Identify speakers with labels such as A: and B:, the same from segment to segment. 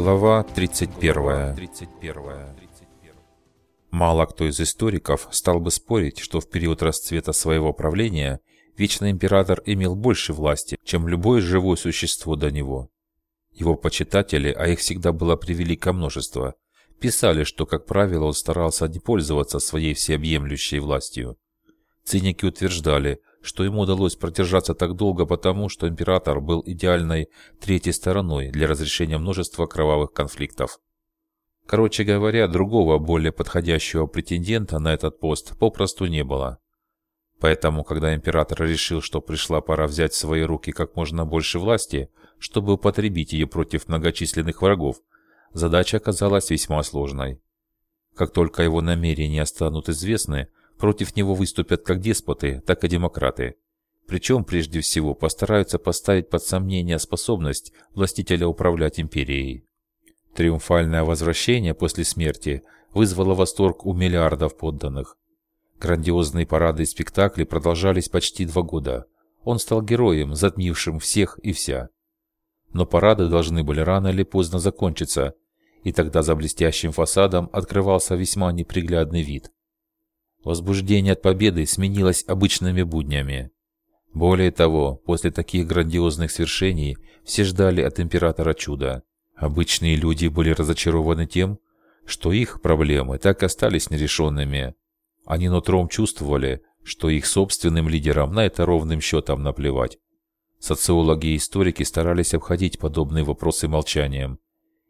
A: Глава 31. Мало кто из историков стал бы спорить, что в период расцвета своего правления Вечный Император имел больше власти, чем любое живое существо до него. Его почитатели, а их всегда было превеликое множество, писали, что, как правило, он старался не пользоваться своей всеобъемлющей властью. Циники утверждали, что ему удалось продержаться так долго потому, что император был идеальной третьей стороной для разрешения множества кровавых конфликтов. Короче говоря, другого более подходящего претендента на этот пост попросту не было. Поэтому, когда император решил, что пришла пора взять в свои руки как можно больше власти, чтобы употребить ее против многочисленных врагов, задача оказалась весьма сложной. Как только его намерения станут известны, Против него выступят как деспоты, так и демократы. Причем, прежде всего, постараются поставить под сомнение способность властителя управлять империей. Триумфальное возвращение после смерти вызвало восторг у миллиардов подданных. Грандиозные парады и спектакли продолжались почти два года. Он стал героем, затмившим всех и вся. Но парады должны были рано или поздно закончиться, и тогда за блестящим фасадом открывался весьма неприглядный вид. Возбуждение от победы сменилось обычными буднями. Более того, после таких грандиозных свершений все ждали от императора чуда. Обычные люди были разочарованы тем, что их проблемы так остались нерешенными. Они нутром чувствовали, что их собственным лидерам на это ровным счетом наплевать. Социологи и историки старались обходить подобные вопросы молчанием.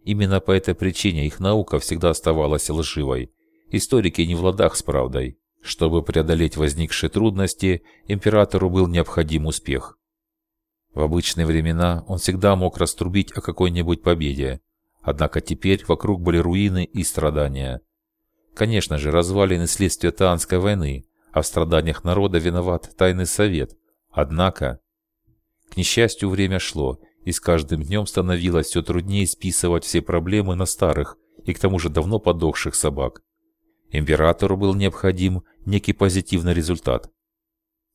A: Именно по этой причине их наука всегда оставалась лживой, Историки не в ладах с правдой. Чтобы преодолеть возникшие трудности, императору был необходим успех. В обычные времена он всегда мог раструбить о какой-нибудь победе. Однако теперь вокруг были руины и страдания. Конечно же, развалины следствия Таанской войны, а в страданиях народа виноват Тайный Совет. Однако, к несчастью, время шло, и с каждым днем становилось все труднее списывать все проблемы на старых и к тому же давно подохших собак. Императору был необходим некий позитивный результат.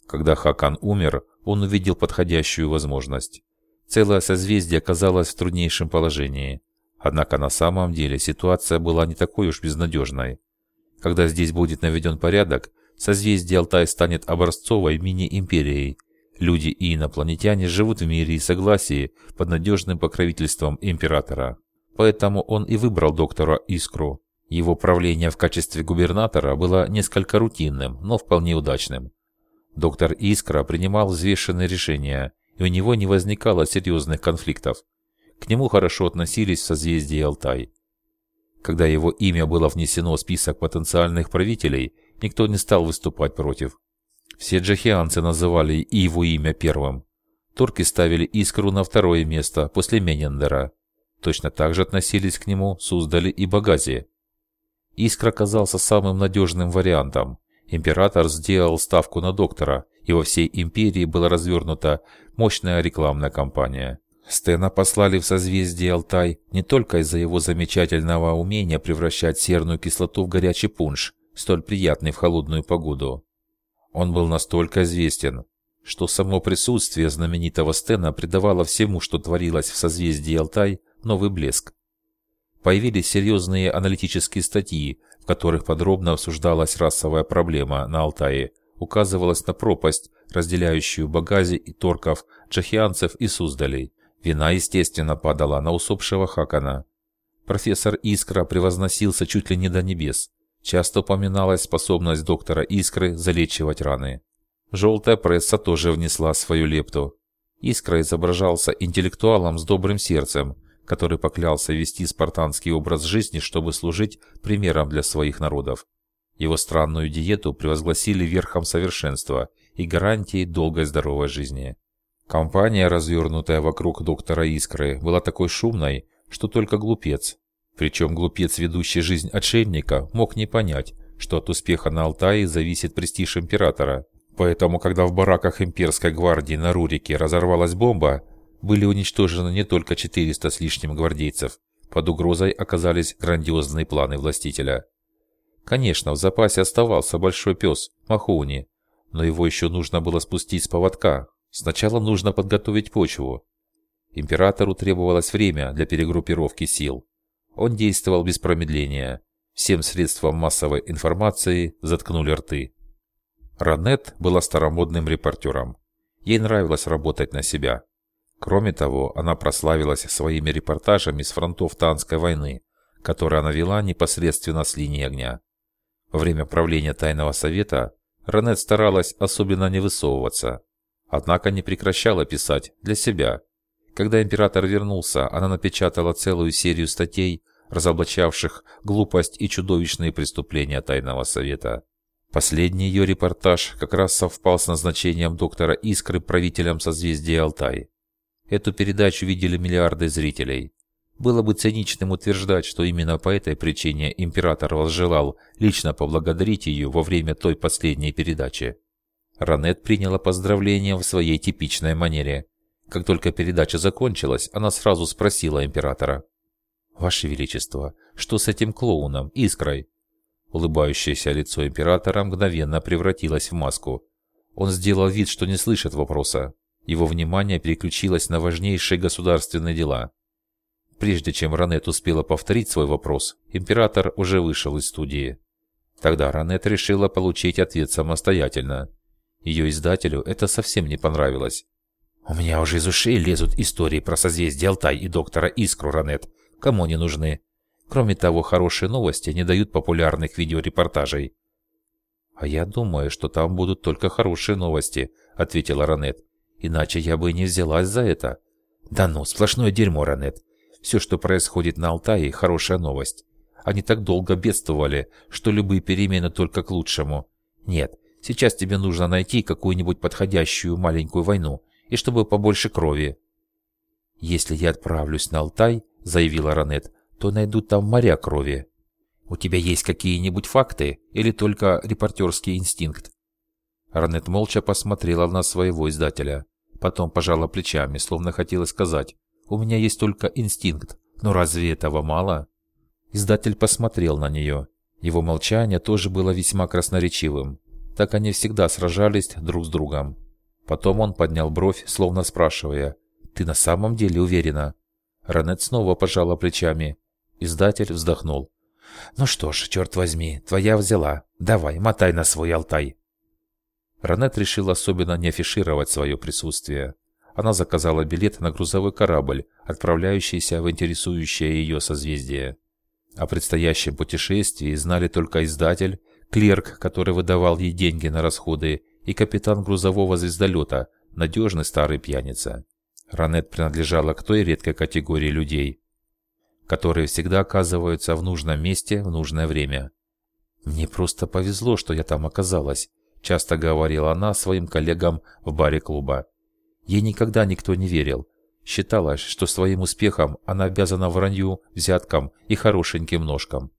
A: Когда Хакан умер, он увидел подходящую возможность. Целое созвездие оказалось в труднейшем положении. Однако на самом деле ситуация была не такой уж безнадежной. Когда здесь будет наведен порядок, созвездие Алтай станет образцовой мини-империей. Люди и инопланетяне живут в мире и согласии под надежным покровительством императора. Поэтому он и выбрал доктора Искру, его правление в качестве губернатора было несколько рутинным, но вполне удачным. Доктор Искра принимал взвешенные решения, и у него не возникало серьезных конфликтов. К нему хорошо относились в созвездии Алтай. Когда его имя было внесено в список потенциальных правителей, никто не стал выступать против. Все джахианцы называли и его имя первым. Турки ставили Искру на второе место после Менендера. Точно так же относились к нему Суздали и Багази. Искра оказался самым надежным вариантом. Император сделал ставку на доктора, и во всей империи была развернута мощная рекламная кампания. Стена послали в созвездие Алтай не только из-за его замечательного умения превращать серную кислоту в горячий пунш, столь приятный в холодную погоду. Он был настолько известен, что само присутствие знаменитого Стена придавало всему, что творилось в созвездии Алтай, новый блеск появились серьезные аналитические статьи, в которых подробно обсуждалась расовая проблема на Алтае, указывалась на пропасть, разделяющую Багази и Торков, Джахианцев и Суздалей. Вина, естественно, падала на усопшего Хакана. Профессор Искра превозносился чуть ли не до небес. Часто упоминалась способность доктора Искры залечивать раны. Желтая пресса тоже внесла свою лепту. Искра изображался интеллектуалом с добрым сердцем, который поклялся вести спартанский образ жизни, чтобы служить примером для своих народов. Его странную диету превозгласили верхом совершенства и гарантией долгой здоровой жизни. Компания, развернутая вокруг доктора Искры, была такой шумной, что только глупец, причем глупец, ведущий жизнь отшельника, мог не понять, что от успеха на Алтае зависит престиж императора. Поэтому, когда в бараках имперской гвардии на Рурике разорвалась бомба, были уничтожены не только 400 с лишним гвардейцев, под угрозой оказались грандиозные планы властителя. Конечно, в запасе оставался большой пес, Махоуни, но его еще нужно было спустить с поводка. Сначала нужно подготовить почву. Императору требовалось время для перегруппировки сил. Он действовал без промедления. Всем средствам массовой информации заткнули рты. Ранет была старомодным репортером. Ей нравилось работать на себя. Кроме того, она прославилась своими репортажами с фронтов Танской войны, которые она вела непосредственно с линии огня. Во время правления Тайного Совета Ранет старалась особенно не высовываться, однако не прекращала писать для себя – когда император вернулся, она напечатала целую серию статей, разоблачавших глупость и чудовищные преступления Тайного Совета. Последний ее репортаж как раз совпал с назначением доктора Искры правителем созвездия Алтай. Эту передачу видели миллиарды зрителей. Было бы циничным утверждать, что именно по этой причине император возжелал лично поблагодарить ее во время той последней передачи. Ранет приняла поздравления в своей типичной манере. Как только передача закончилась, она сразу спросила императора. «Ваше Величество, что с этим клоуном, Искрой?» Улыбающееся лицо императора мгновенно превратилось в маску. Он сделал вид, что не слышит вопроса. Его внимание переключилось на важнейшие государственные дела. Прежде чем Ранет успела повторить свой вопрос, император уже вышел из студии. Тогда Ранет решила получить ответ самостоятельно. Ее издателю это совсем не понравилось. У меня уже из ушей лезут истории про созвездие Алтай и доктора Искру Ранет. Кому они нужны? Кроме того, хорошие новости не дают популярных видеорепортажей. «А я думаю, что там будут только хорошие новости», — ответила Ранет. «Иначе я бы не взялась за это». «Да ну, сплошное дерьмо, Ранет. Все, что происходит на Алтае, хорошая новость. Они так долго бедствовали, что любые перемены только к лучшему. Нет, сейчас тебе нужно найти какую-нибудь подходящую маленькую войну, и чтобы побольше крови. «Если я отправлюсь на Алтай», — заявила Ранет, — «то найду там моря крови». «У тебя есть какие-нибудь факты или только репортерский инстинкт?» Ранет молча посмотрела на своего издателя. Потом пожала плечами, словно хотела сказать, «У меня есть только инстинкт, но разве этого мало?» Издатель посмотрел на нее. Его молчание тоже было весьма красноречивым. Так они всегда сражались друг с другом. Потом он поднял бровь, словно спрашивая, «Ты на самом деле уверена?» Ранет снова пожала плечами. Издатель вздохнул. «Ну что ж, черт возьми, твоя взяла. Давай, мотай на свой Алтай». Ранет решил особенно не афишировать свое присутствие. Она заказала билет на грузовой корабль, отправляющийся в интересующее ее созвездие. О предстоящем путешествии знали только издатель, клерк, который выдавал ей деньги на расходы, и капитан грузового звездолета, надежный старый пьяница. Ранет принадлежала к той редкой категории людей, которые всегда оказываются в нужном месте в нужное время. «Мне просто повезло, что я там оказалась», – часто говорила она своим коллегам в баре клуба. Ей никогда никто не верил. Считалось, что своим успехом она обязана вранью, взяткам и хорошеньким ножкам.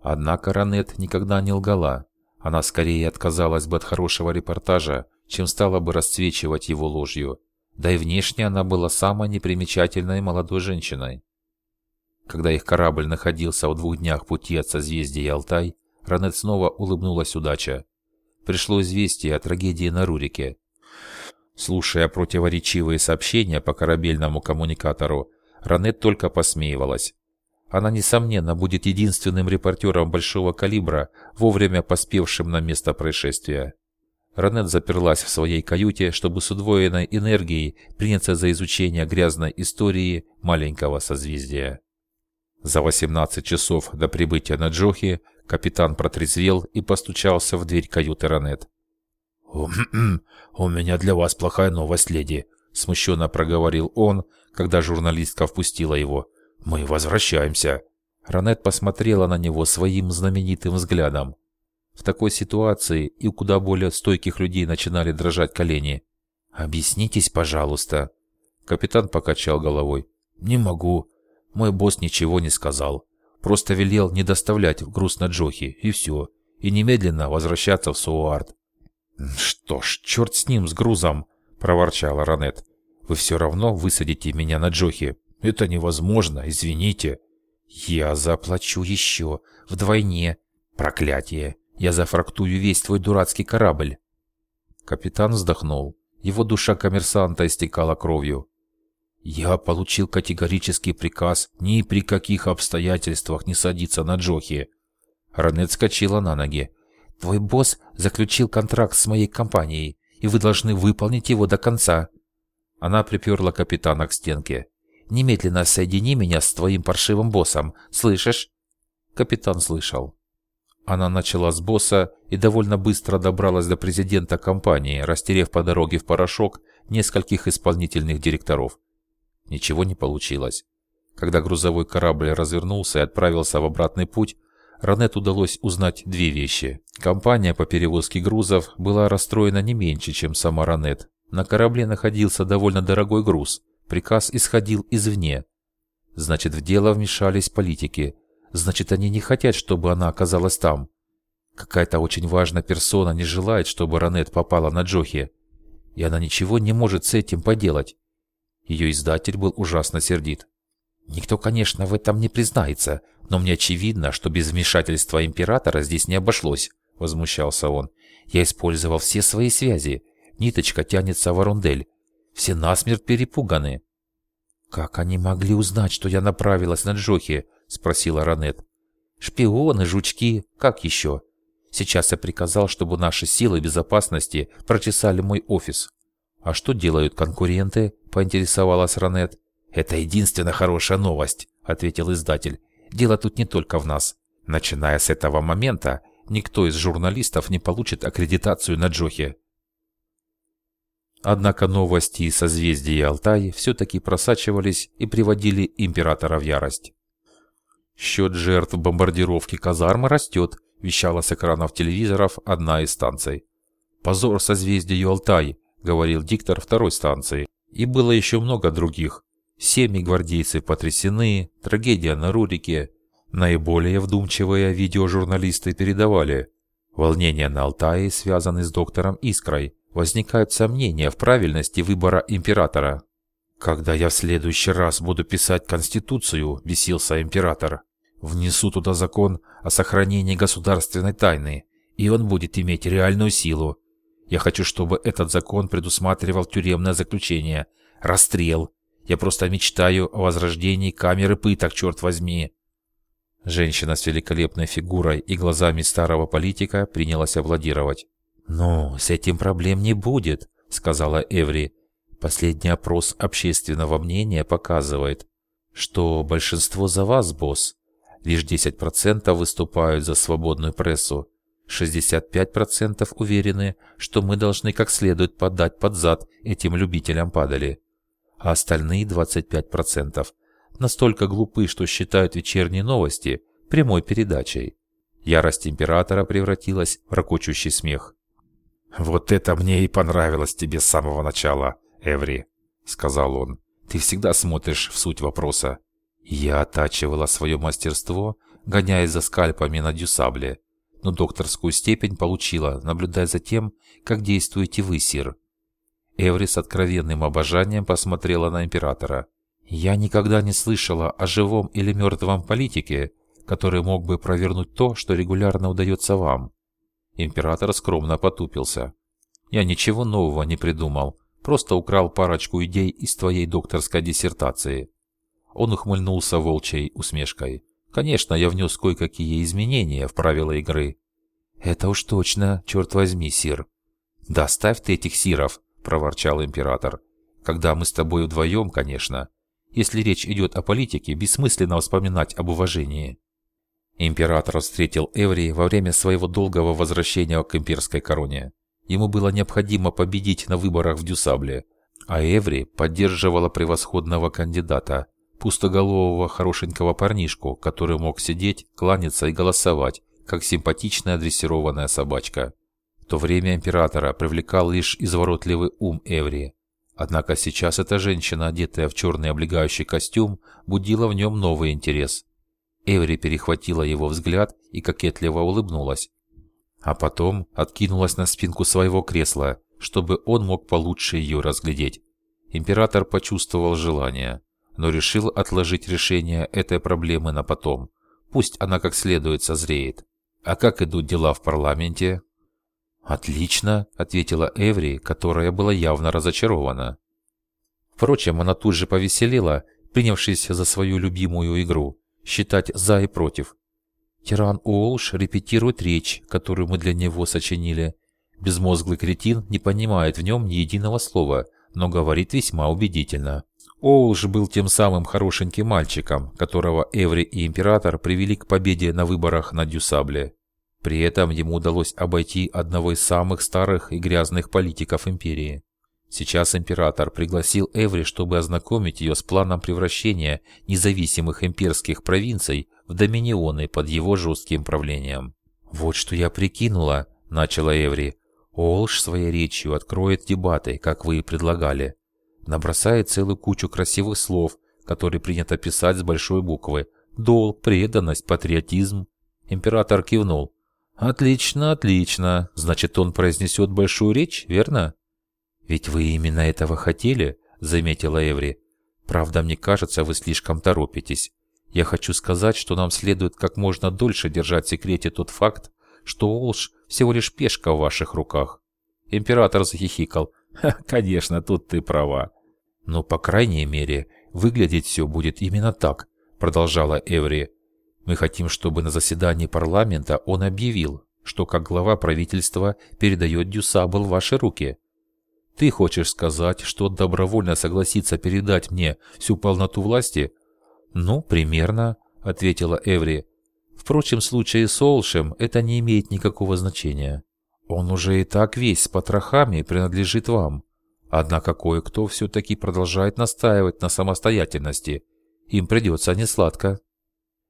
A: Однако Ранет никогда не лгала. Она скорее отказалась бы от хорошего репортажа, чем стала бы расцвечивать его ложью. Да и внешне она была самой непримечательной молодой женщиной. Когда их корабль находился в двух днях пути от созвездия Алтай, Ранет снова улыбнулась удача. Пришло известие о трагедии на Рурике. Слушая противоречивые сообщения по корабельному коммуникатору, Ранет только посмеивалась. Она, несомненно, будет единственным репортером большого калибра, вовремя поспевшим на место происшествия. Ранет заперлась в своей каюте, чтобы с удвоенной энергией приняться за изучение грязной истории маленького созвездия. За 18 часов до прибытия на Джохи капитан протрезвел и постучался в дверь каюты Ранет. «У меня для вас плохая новость, леди», – смущенно проговорил он, когда журналистка впустила его. «Мы возвращаемся». Ранет посмотрела на него своим знаменитым взглядом. В такой ситуации и у куда более стойких людей начинали дрожать колени. «Объяснитесь, пожалуйста». Капитан покачал головой. «Не могу. Мой босс ничего не сказал. Просто велел не доставлять груз на Джохи, и все. И немедленно возвращаться в Суарт». «Что ж, черт с ним, с грузом!» – проворчала Ранет. «Вы все равно высадите меня на Джохи. Это невозможно, извините. Я заплачу еще, вдвойне. Проклятие, я зафрактую весь твой дурацкий корабль. Капитан вздохнул. Его душа коммерсанта истекала кровью. Я получил категорический приказ ни при каких обстоятельствах не садиться на Джохи. Ранет скочила на ноги. Твой босс заключил контракт с моей компанией, и вы должны выполнить его до конца. Она приперла капитана к стенке. Немедленно соедини меня с твоим паршивым боссом, слышишь? Капитан слышал. Она начала с босса и довольно быстро добралась до президента компании, растерев по дороге в порошок нескольких исполнительных директоров. Ничего не получилось. Когда грузовой корабль развернулся и отправился в обратный путь, Ранет удалось узнать две вещи. Компания по перевозке грузов была расстроена не меньше, чем сама Ранет. На корабле находился довольно дорогой груз. Приказ исходил извне. Значит, в дело вмешались политики. Значит, они не хотят, чтобы она оказалась там. Какая-то очень важная персона не желает, чтобы Ранет попала на Джохи. И она ничего не может с этим поделать. Ее издатель был ужасно сердит. Никто, конечно, в этом не признается, но мне очевидно, что без вмешательства императора здесь не обошлось, возмущался он. Я использовал все свои связи. Ниточка тянется в Арундель. Все насмерть перепуганы. Как они могли узнать, что я направилась на Джохи? спросила Ранет. Шпионы, жучки, как еще? Сейчас я приказал, чтобы наши силы безопасности прочесали мой офис. А что делают конкуренты? Поинтересовалась Ранет. «Это единственная хорошая новость», — ответил издатель. «Дело тут не только в нас. Начиная с этого момента, никто из журналистов не получит аккредитацию на Джохе». Однако новости из созвездия Алтай все-таки просачивались и приводили императора в ярость. «Счет жертв бомбардировки казармы растет», — вещала с экранов телевизоров одна из станций. «Позор созвездию Алтай», — говорил диктор второй станции. И было еще много других, Семьи гвардейцев потрясены, трагедия на Рурике. Наиболее вдумчивые видеожурналисты передавали. Волнения на Алтае связаны с доктором Искрой. Возникают сомнения в правильности выбора императора. «Когда я в следующий раз буду писать Конституцию», – бесился император, – «внесу туда закон о сохранении государственной тайны, и он будет иметь реальную силу. Я хочу, чтобы этот закон предусматривал тюремное заключение, расстрел, я просто мечтаю о возрождении камеры пыток, черт возьми. Женщина с великолепной фигурой и глазами старого политика принялась аплодировать. «Ну, с этим проблем не будет», — сказала Эври. «Последний опрос общественного мнения показывает, что большинство за вас, босс. Лишь 10% выступают за свободную прессу. 65% уверены, что мы должны как следует подать под зад этим любителям падали а остальные 25% настолько глупы, что считают вечерние новости прямой передачей. Ярость императора превратилась в ракочущий смех. «Вот это мне и понравилось тебе с самого начала, Эври», — сказал он. «Ты всегда смотришь в суть вопроса». Я оттачивала свое мастерство, гоняясь за скальпами на дюсабле, но докторскую степень получила, наблюдая за тем, как действуете вы, сир. Эври с откровенным обожанием посмотрела на императора. «Я никогда не слышала о живом или мертвом политике, который мог бы провернуть то, что регулярно удается вам». Император скромно потупился. «Я ничего нового не придумал, просто украл парочку идей из твоей докторской диссертации». Он ухмыльнулся волчьей усмешкой. «Конечно, я внес кое-какие изменения в правила игры». «Это уж точно, черт возьми, сир». «Да ставь ты этих сиров», проворчал император. «Когда мы с тобой вдвоем, конечно. Если речь идет о политике, бессмысленно вспоминать об уважении». Император встретил Эври во время своего долгого возвращения к имперской короне. Ему было необходимо победить на выборах в Дюсабле, а Эври поддерживала превосходного кандидата, пустоголового хорошенького парнишку, который мог сидеть, кланяться и голосовать, как симпатичная дрессированная собачка то время императора привлекал лишь изворотливый ум Эври. Однако сейчас эта женщина, одетая в черный облегающий костюм, будила в нем новый интерес. Эври перехватила его взгляд и кокетливо улыбнулась. А потом откинулась на спинку своего кресла, чтобы он мог получше ее разглядеть. Император почувствовал желание, но решил отложить решение этой проблемы на потом. Пусть она как следует созреет. А как идут дела в парламенте? «Отлично», — ответила Эври, которая была явно разочарована. Впрочем, она тут же повеселела, принявшись за свою любимую игру – считать «за» и «против». Тиран Уолш репетирует речь, которую мы для него сочинили. Безмозглый кретин не понимает в нем ни единого слова, но говорит весьма убедительно. Оулш был тем самым хорошеньким мальчиком, которого Эври и Император привели к победе на выборах на Дюсабле. При этом ему удалось обойти одного из самых старых и грязных политиков Империи. Сейчас император пригласил Эври, чтобы ознакомить ее с планом превращения независимых имперских провинций в доминионы под его жестким правлением. «Вот что я прикинула», – начала Эври. «Олш своей речью откроет дебаты, как вы и предлагали. Набросает целую кучу красивых слов, которые принято писать с большой буквы. Долг, преданность, патриотизм». Император кивнул. «Отлично, отлично. Значит, он произнесет большую речь, верно?» «Ведь вы именно этого хотели», — заметила Эври. «Правда, мне кажется, вы слишком торопитесь. Я хочу сказать, что нам следует как можно дольше держать в секрете тот факт, что Олш всего лишь пешка в ваших руках». Император захихикал. «Конечно, тут ты права». «Но, по крайней мере, выглядеть все будет именно так», — продолжала Эври. «Мы хотим, чтобы на заседании парламента он объявил, что как глава правительства передает Дюсабл в ваши руки. Ты хочешь сказать, что добровольно согласится передать мне всю полноту власти? Ну, примерно, ответила Эври. Впрочем, в случае с Олшем это не имеет никакого значения. Он уже и так весь с потрохами принадлежит вам. Однако кое-кто все-таки продолжает настаивать на самостоятельности. Им придется несладко.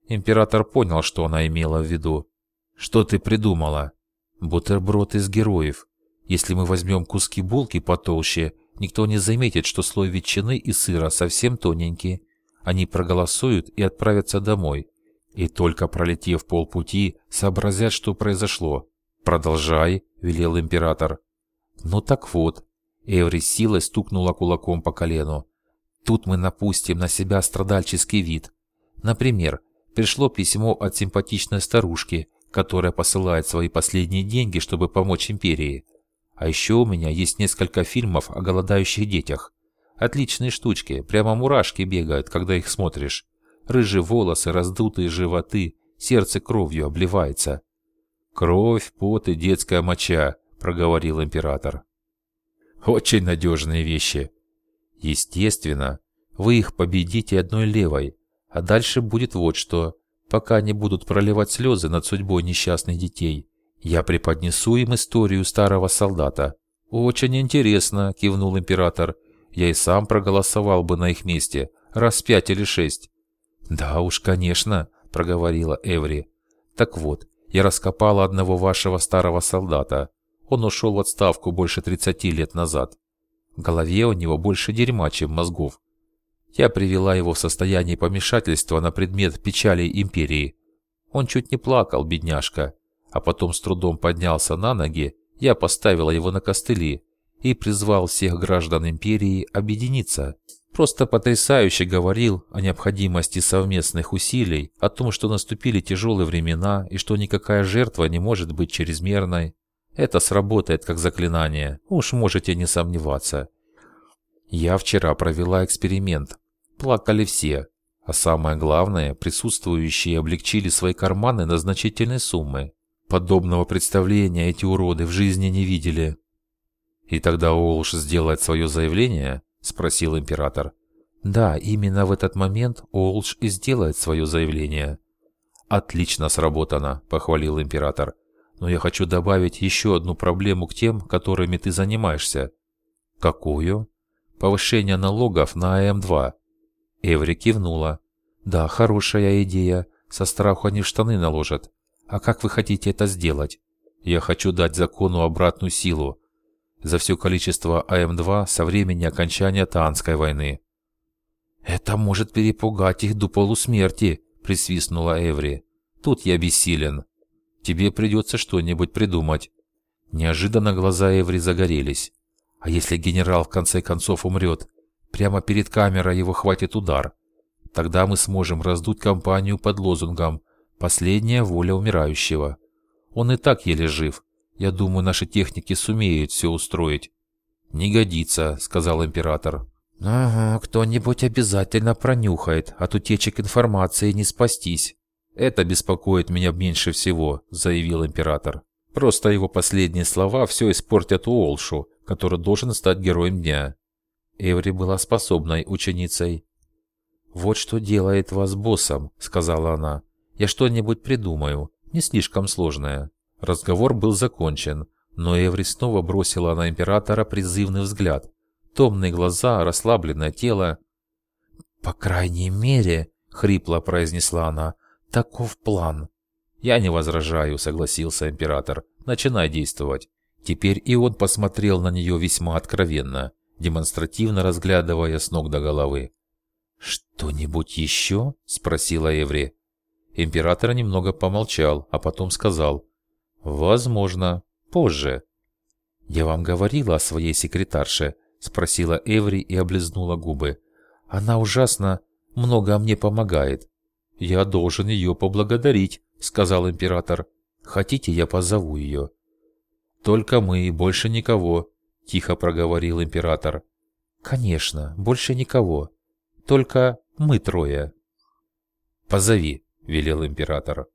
A: Император понял, что она имела в виду. «Что ты придумала?» «Бутерброд из героев. Если мы возьмем куски булки потолще, никто не заметит, что слой ветчины и сыра совсем тоненький. Они проголосуют и отправятся домой. И только пролетев полпути, сообразят, что произошло. «Продолжай», — велел император. «Ну так вот». Эври силой стукнула кулаком по колену. «Тут мы напустим на себя страдальческий вид. Например, пришло письмо от симпатичной старушки, которая посылает свои последние деньги, чтобы помочь империи. А еще у меня есть несколько фильмов о голодающих детях. Отличные штучки, прямо мурашки бегают, когда их смотришь. Рыжие волосы, раздутые животы, сердце кровью обливается. «Кровь, пот и детская моча», — проговорил император. «Очень надежные вещи». «Естественно, вы их победите одной левой, а дальше будет вот что, пока они будут проливать слезы над судьбой несчастных детей. Я преподнесу им историю старого солдата. Очень интересно, кивнул император. Я и сам проголосовал бы на их месте, раз пять или шесть. Да уж, конечно, проговорила Эври. Так вот, я раскопала одного вашего старого солдата. Он ушел в отставку больше 30 лет назад. В голове у него больше дерьма, чем мозгов. Я привела его в состояние помешательства на предмет печали империи. Он чуть не плакал, бедняжка а потом с трудом поднялся на ноги, я поставила его на костыли и призвал всех граждан империи объединиться. Просто потрясающе говорил о необходимости совместных усилий, о том, что наступили тяжелые времена и что никакая жертва не может быть чрезмерной. Это сработает как заклинание, уж можете не сомневаться. Я вчера провела эксперимент. Плакали все. А самое главное, присутствующие облегчили свои карманы на значительные суммы. Подобного представления эти уроды в жизни не видели. «И тогда Олш сделает свое заявление?» – спросил император. «Да, именно в этот момент Олш и сделает свое заявление». «Отлично сработано», – похвалил император. «Но я хочу добавить еще одну проблему к тем, которыми ты занимаешься». «Какую?» «Повышение налогов на АМ-2». Эври кивнула. «Да, хорошая идея. Со страху они штаны наложат. А как вы хотите это сделать? Я хочу дать закону обратную силу за все количество АМ-2 со времени окончания Таанской войны. «Это может перепугать их до полусмерти», — присвистнула Эври. «Тут я бессилен. Тебе придется что-нибудь придумать». Неожиданно глаза Эври загорелись. «А если генерал в конце концов умрет? Прямо перед камерой его хватит удар. Тогда мы сможем раздуть кампанию под лозунгом Последняя воля умирающего. Он и так еле жив. Я думаю, наши техники сумеют все устроить. «Не годится», — сказал император. «Ага, кто-нибудь обязательно пронюхает, от утечек информации не спастись». «Это беспокоит меня меньше всего», — заявил император. «Просто его последние слова все испортят Уолшу, который должен стать героем дня». Эври была способной ученицей. «Вот что делает вас боссом», — сказала она. «Я что-нибудь придумаю, не слишком сложное». Разговор был закончен, но Эври снова бросила на императора призывный взгляд. Томные глаза, расслабленное тело. «По крайней мере», — хрипло произнесла она, — «таков план». «Я не возражаю», — согласился император. «Начинай действовать». Теперь и он посмотрел на нее весьма откровенно, демонстративно разглядывая с ног до головы. «Что-нибудь еще?» — спросила Эври. Император немного помолчал, а потом сказал. «Возможно. Позже». «Я вам говорила о своей секретарше?» — спросила Эври и облизнула губы. «Она ужасно много мне помогает». «Я должен ее поблагодарить», — сказал император. «Хотите, я позову ее?» «Только мы больше никого», — тихо проговорил император. «Конечно, больше никого. Только мы трое». «Позови», — велел император.